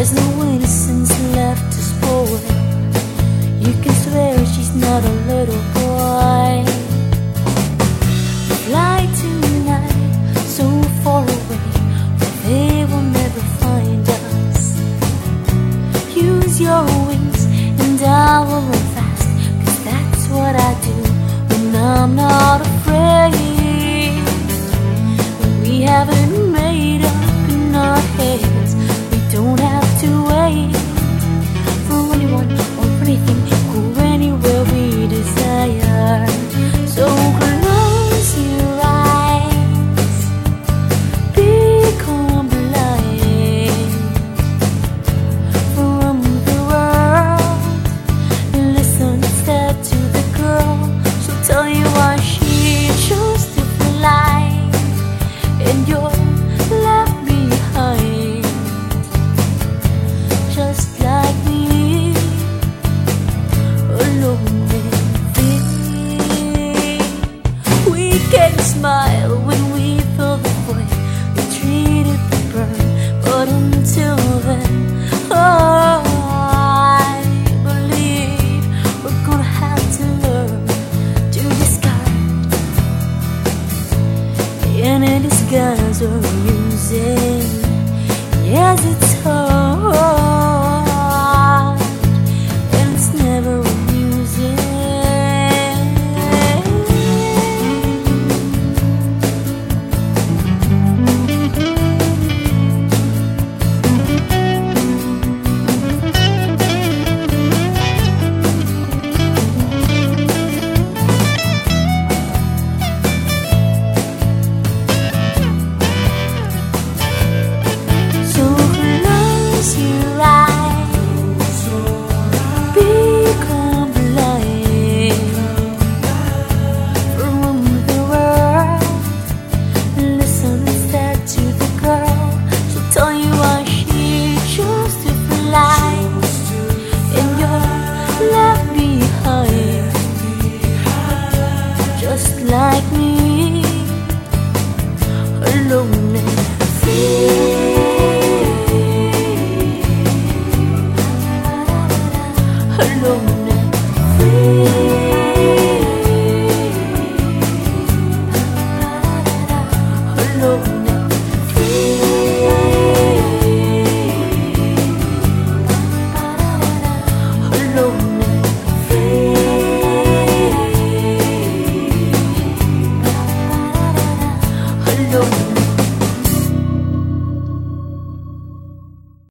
There's no innocence left to spoil. You can swear she's not a little girl. smile when we filled the void. We treated the burn, but until then Oh, I believe we're gonna have to learn To disguise. The any disguise we're using Yes, it's hard. alone.